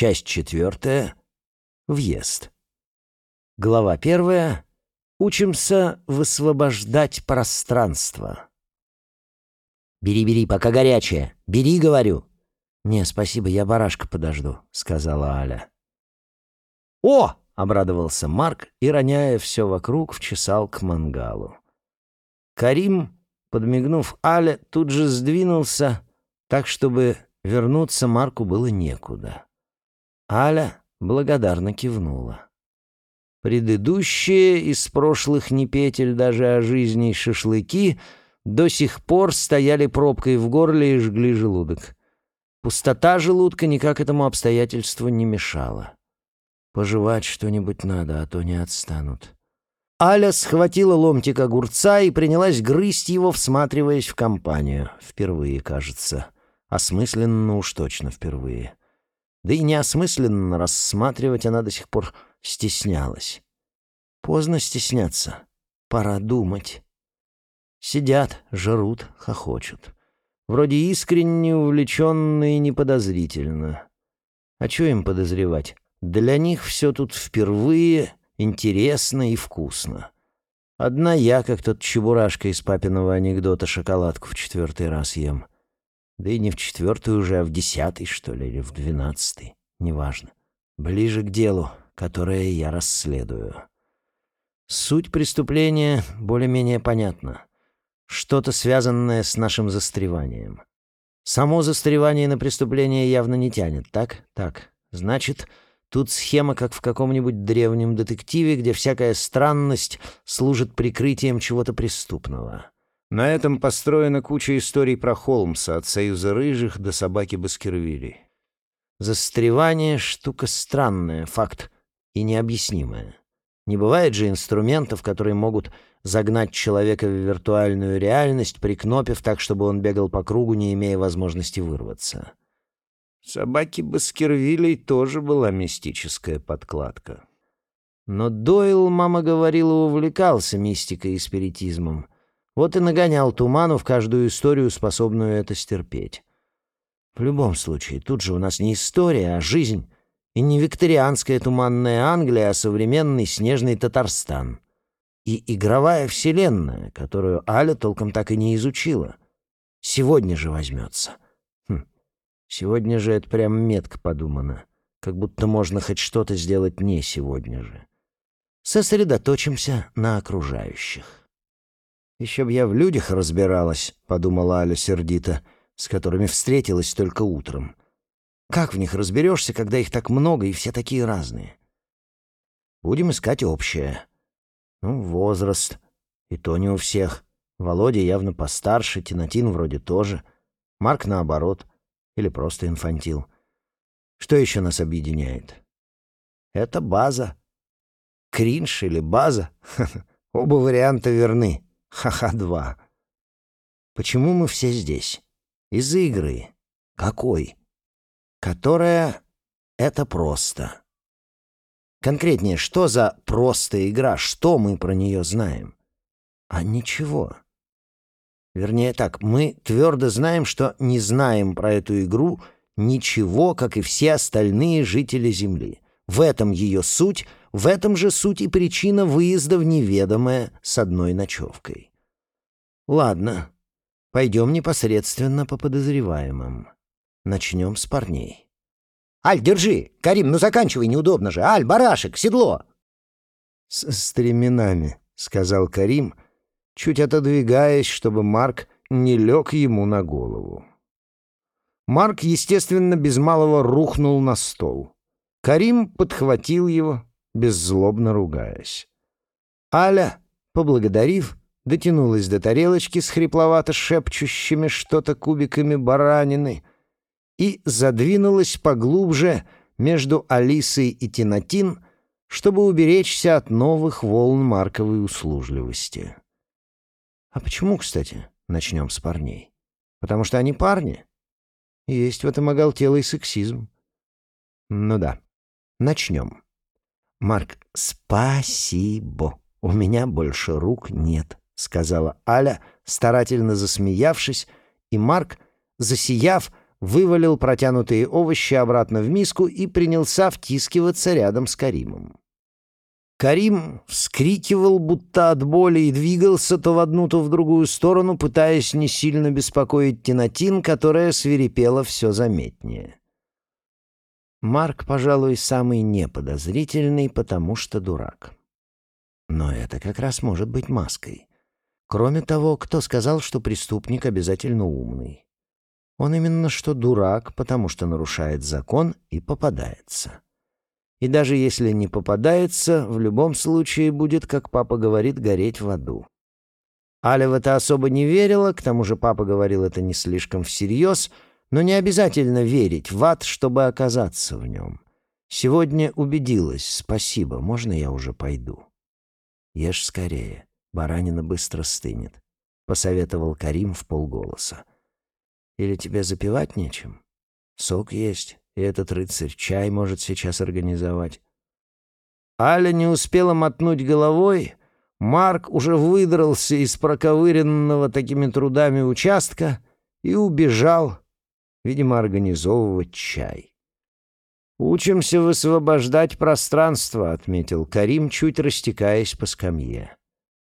Часть четвертая. Въезд. Глава первая. Учимся высвобождать пространство. «Бери, бери, пока горячее. Бери, говорю». «Не, спасибо, я барашка подожду», — сказала Аля. «О!» — обрадовался Марк и, роняя все вокруг, вчесал к мангалу. Карим, подмигнув Але, тут же сдвинулся так, чтобы вернуться Марку было некуда. Аля благодарно кивнула. Предыдущие из прошлых не петель даже о жизни шашлыки до сих пор стояли пробкой в горле и жгли желудок. Пустота желудка никак этому обстоятельству не мешала. Пожевать что-нибудь надо, а то не отстанут. Аля схватила ломтик огурца и принялась грызть его, всматриваясь в компанию. Впервые, кажется. Осмысленно уж точно впервые. Да и неосмысленно рассматривать она до сих пор стеснялась. Поздно стесняться. Пора думать. Сидят, жрут, хохочут. Вроде искренне, увлеченно и неподозрительно. А что им подозревать? Для них все тут впервые интересно и вкусно. Одна я, как тот чебурашка из папиного анекдота, шоколадку в четвертый раз ем. Да и не в четвертый уже, а в десятый, что ли, или в двенадцатый. Неважно. Ближе к делу, которое я расследую. Суть преступления более-менее понятна. Что-то связанное с нашим застреванием. Само застревание на преступление явно не тянет, так? Так. Значит, тут схема, как в каком-нибудь древнем детективе, где всякая странность служит прикрытием чего-то преступного. На этом построена куча историй про Холмса, от союза рыжих до собаки Баскервилей. Застревание — штука странная, факт, и необъяснимая. Не бывает же инструментов, которые могут загнать человека в виртуальную реальность, прикнопив так, чтобы он бегал по кругу, не имея возможности вырваться. Собаки Баскервилей тоже была мистическая подкладка. Но Дойл, мама говорила, увлекался мистикой и спиритизмом — вот и нагонял туману в каждую историю, способную это стерпеть. В любом случае, тут же у нас не история, а жизнь. И не викторианская туманная Англия, а современный снежный Татарстан. И игровая вселенная, которую Аля толком так и не изучила. Сегодня же возьмется. Хм. Сегодня же это прям метко подумано. Как будто можно хоть что-то сделать не сегодня же. Сосредоточимся на окружающих. «Еще б я в людях разбиралась», — подумала Аля сердито, с которыми встретилась только утром. «Как в них разберешься, когда их так много и все такие разные?» «Будем искать общее. Ну, возраст. И то не у всех. Володя явно постарше, Тинатин вроде тоже. Марк наоборот. Или просто инфантил. Что еще нас объединяет?» «Это база. Кринж или база? Оба варианта верны». Ха-ха-2. Почему мы все здесь? Из игры. Какой? Которая — это просто. Конкретнее, что за простая игра? Что мы про нее знаем? А ничего. Вернее так, мы твердо знаем, что не знаем про эту игру ничего, как и все остальные жители Земли. В этом ее суть — в этом же суть и причина выезда в неведомое с одной ночевкой. Ладно, пойдем непосредственно по подозреваемым. Начнем с парней. «Аль, держи! Карим, ну заканчивай, неудобно же! Аль, барашек, седло!» «С стременами», — сказал Карим, чуть отодвигаясь, чтобы Марк не лег ему на голову. Марк, естественно, без малого рухнул на стол. Карим подхватил его, беззлобно ругаясь. Аля, поблагодарив, дотянулась до тарелочки с хрипловато шепчущими что-то кубиками баранины и задвинулась поглубже между Алисой и Тинатин, чтобы уберечься от новых волн марковой услужливости. А почему, кстати, начнем с парней? Потому что они парни. Есть в этом оголтелый сексизм. Ну да, начнем. Марк, спасибо. У меня больше рук нет, сказала Аля, старательно засмеявшись, и Марк, засияв, вывалил протянутые овощи обратно в миску и принялся втискиваться рядом с Каримом. Карим вскрикивал, будто от боли, и двигался то в одну, то в другую сторону, пытаясь не сильно беспокоить Тинатин, которая свирепела все заметнее. Марк, пожалуй, самый неподозрительный, потому что дурак. Но это как раз может быть маской. Кроме того, кто сказал, что преступник обязательно умный? Он именно что дурак, потому что нарушает закон и попадается. И даже если не попадается, в любом случае будет, как папа говорит, гореть в аду. Аля в это особо не верила, к тому же папа говорил это не слишком всерьез, но не обязательно верить в ад, чтобы оказаться в нем. Сегодня убедилась, спасибо, можно я уже пойду? Ешь скорее, баранина быстро стынет, — посоветовал Карим в полголоса. Или тебе запивать нечем? Сок есть, и этот рыцарь чай может сейчас организовать. Аля не успела мотнуть головой. Марк уже выдрался из проковыренного такими трудами участка и убежал, видимо, организовывать чай. «Учимся высвобождать пространство», — отметил Карим, чуть растекаясь по скамье.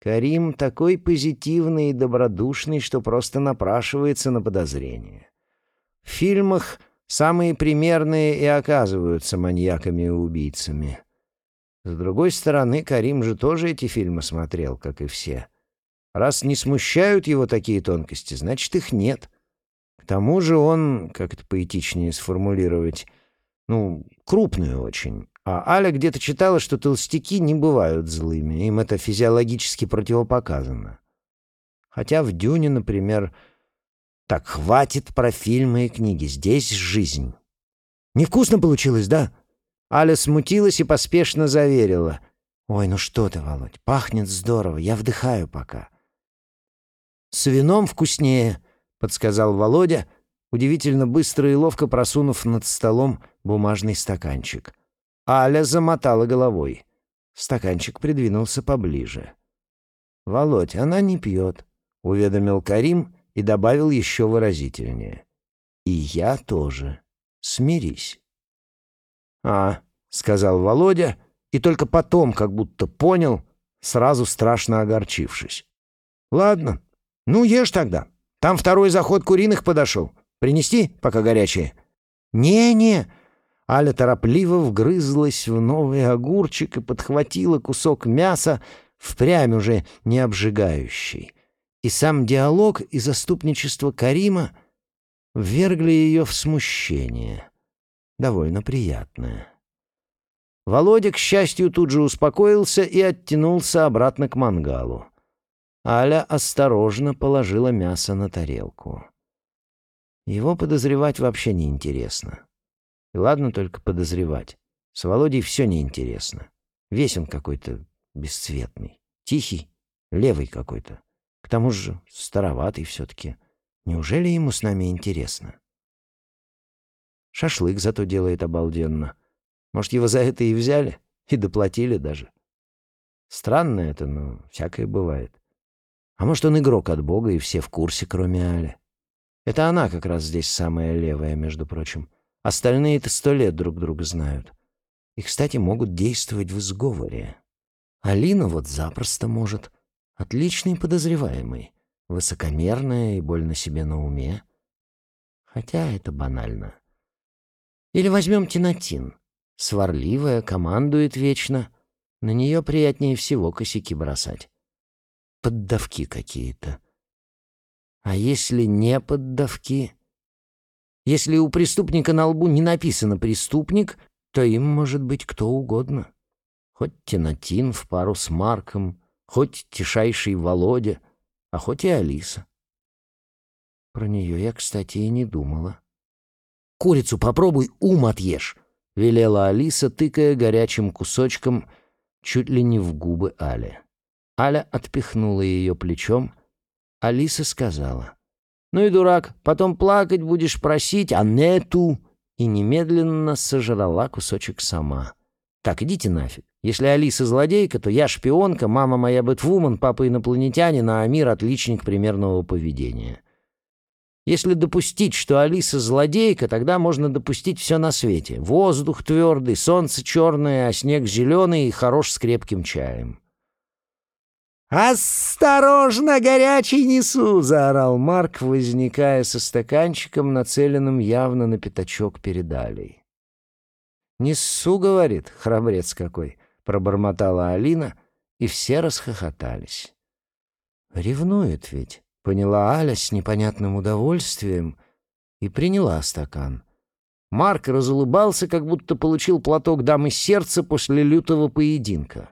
Карим такой позитивный и добродушный, что просто напрашивается на подозрение. В фильмах самые примерные и оказываются маньяками и убийцами. С другой стороны, Карим же тоже эти фильмы смотрел, как и все. Раз не смущают его такие тонкости, значит, их нет. Тому же он, как это поэтичнее сформулировать, ну, крупный очень, а Аля где-то читала, что толстяки не бывают злыми, им это физиологически противопоказано. Хотя в «Дюне», например, так хватит про фильмы и книги, здесь жизнь. Невкусно получилось, да? Аля смутилась и поспешно заверила. «Ой, ну что ты, Володь, пахнет здорово, я вдыхаю пока». «С вином вкуснее», — подсказал Володя, удивительно быстро и ловко просунув над столом бумажный стаканчик. Аля замотала головой. Стаканчик придвинулся поближе. «Володь, она не пьет», — уведомил Карим и добавил еще выразительнее. «И я тоже. Смирись». «А», — сказал Володя, и только потом, как будто понял, сразу страшно огорчившись. «Ладно, ну ешь тогда. Там второй заход куриных подошел. Принести, пока горячие?» «Не-не», Аля торопливо вгрызлась в новый огурчик и подхватила кусок мяса, впрямь уже не обжигающий. И сам диалог и заступничество Карима ввергли ее в смущение, довольно приятное. Володя, к счастью, тут же успокоился и оттянулся обратно к мангалу. Аля осторожно положила мясо на тарелку. Его подозревать вообще не интересно. И ладно только подозревать. С Володей все неинтересно. Весь он какой-то бесцветный, тихий, левый какой-то. К тому же староватый все-таки. Неужели ему с нами интересно? Шашлык зато делает обалденно. Может, его за это и взяли? И доплатили даже. Странно это, но всякое бывает. А может, он игрок от Бога, и все в курсе, кроме Али. Это она как раз здесь самая левая, между прочим. Остальные-то сто лет друг друга знают. И, кстати, могут действовать в сговоре. Алина вот запросто может. Отличный подозреваемый. Высокомерная и больно себе на уме. Хотя это банально. Или возьмем Тинатин. Сварливая, командует вечно. На нее приятнее всего косяки бросать. Поддавки какие-то. А если не поддавки... Если у преступника на лбу не написано «преступник», то им может быть кто угодно. Хоть Тинатин в пару с Марком, хоть тишайший Володя, а хоть и Алиса. Про нее я, кстати, и не думала. «Курицу попробуй, ум отъешь», — велела Алиса, тыкая горячим кусочком чуть ли не в губы Але. Аля отпихнула ее плечом. Алиса сказала. Ну и дурак, потом плакать будешь просить, а нету. И немедленно сожрала кусочек сама. Так, идите нафиг. Если Алиса злодейка, то я шпионка, мама моя бэтвумен, папа инопланетянин, а Амир — отличник примерного поведения. Если допустить, что Алиса злодейка, тогда можно допустить все на свете. Воздух твердый, солнце черное, а снег зеленый и хорош с крепким чаем. «Осторожно, горячий несу!» — заорал Марк, возникая со стаканчиком, нацеленным явно на пятачок перед Алей. «Несу, — говорит, — храбрец какой!» — пробормотала Алина, и все расхохотались. «Ревнует ведь», — поняла Аля с непонятным удовольствием и приняла стакан. Марк разулыбался, как будто получил платок дамы сердца после лютого поединка.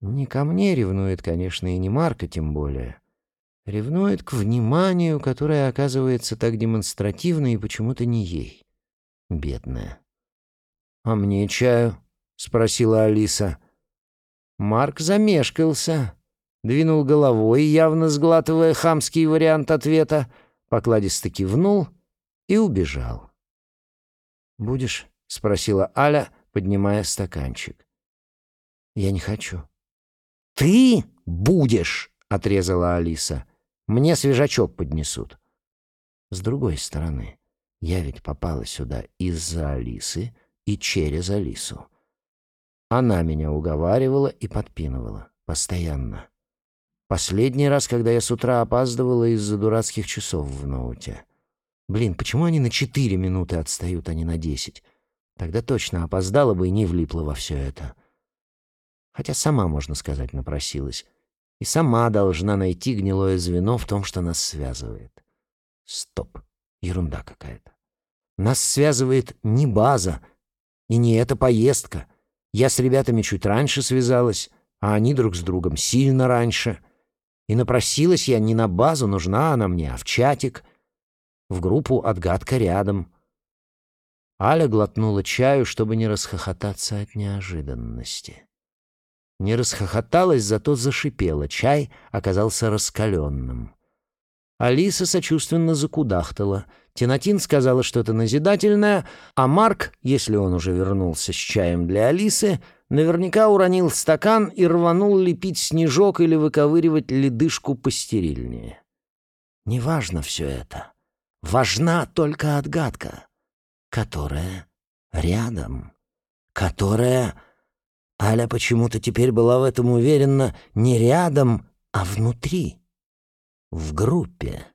Не ко мне ревнует, конечно, и не Марка тем более. Ревнует к вниманию, которое оказывается так демонстративно и почему-то не ей. Бедная. «А мне чаю?» — спросила Алиса. Марк замешкался, двинул головой, явно сглатывая хамский вариант ответа, покладисто кивнул и убежал. «Будешь?» — спросила Аля, поднимая стаканчик. «Я не хочу». «Ты будешь!» — отрезала Алиса. «Мне свежачок поднесут». С другой стороны, я ведь попала сюда из-за Алисы и через Алису. Она меня уговаривала и подпинывала. Постоянно. Последний раз, когда я с утра опаздывала из-за дурацких часов в ноуте. Блин, почему они на четыре минуты отстают, а не на десять? Тогда точно опоздала бы и не влипла во все это. Хотя сама, можно сказать, напросилась. И сама должна найти гнилое звено в том, что нас связывает. Стоп. Ерунда какая-то. Нас связывает не база и не эта поездка. Я с ребятами чуть раньше связалась, а они друг с другом сильно раньше. И напросилась я не на базу, нужна она мне, а в чатик. В группу «Отгадка рядом». Аля глотнула чаю, чтобы не расхохотаться от неожиданности. Не расхохоталась, зато зашипела. Чай оказался раскаленным. Алиса сочувственно закудахтала. Тинатин сказала что-то назидательное, а Марк, если он уже вернулся с чаем для Алисы, наверняка уронил стакан и рванул лепить снежок или выковыривать ледышку постерильнее. Неважно все это. Важна только отгадка, которая рядом, которая Аля почему-то теперь была в этом уверена не рядом, а внутри, в группе.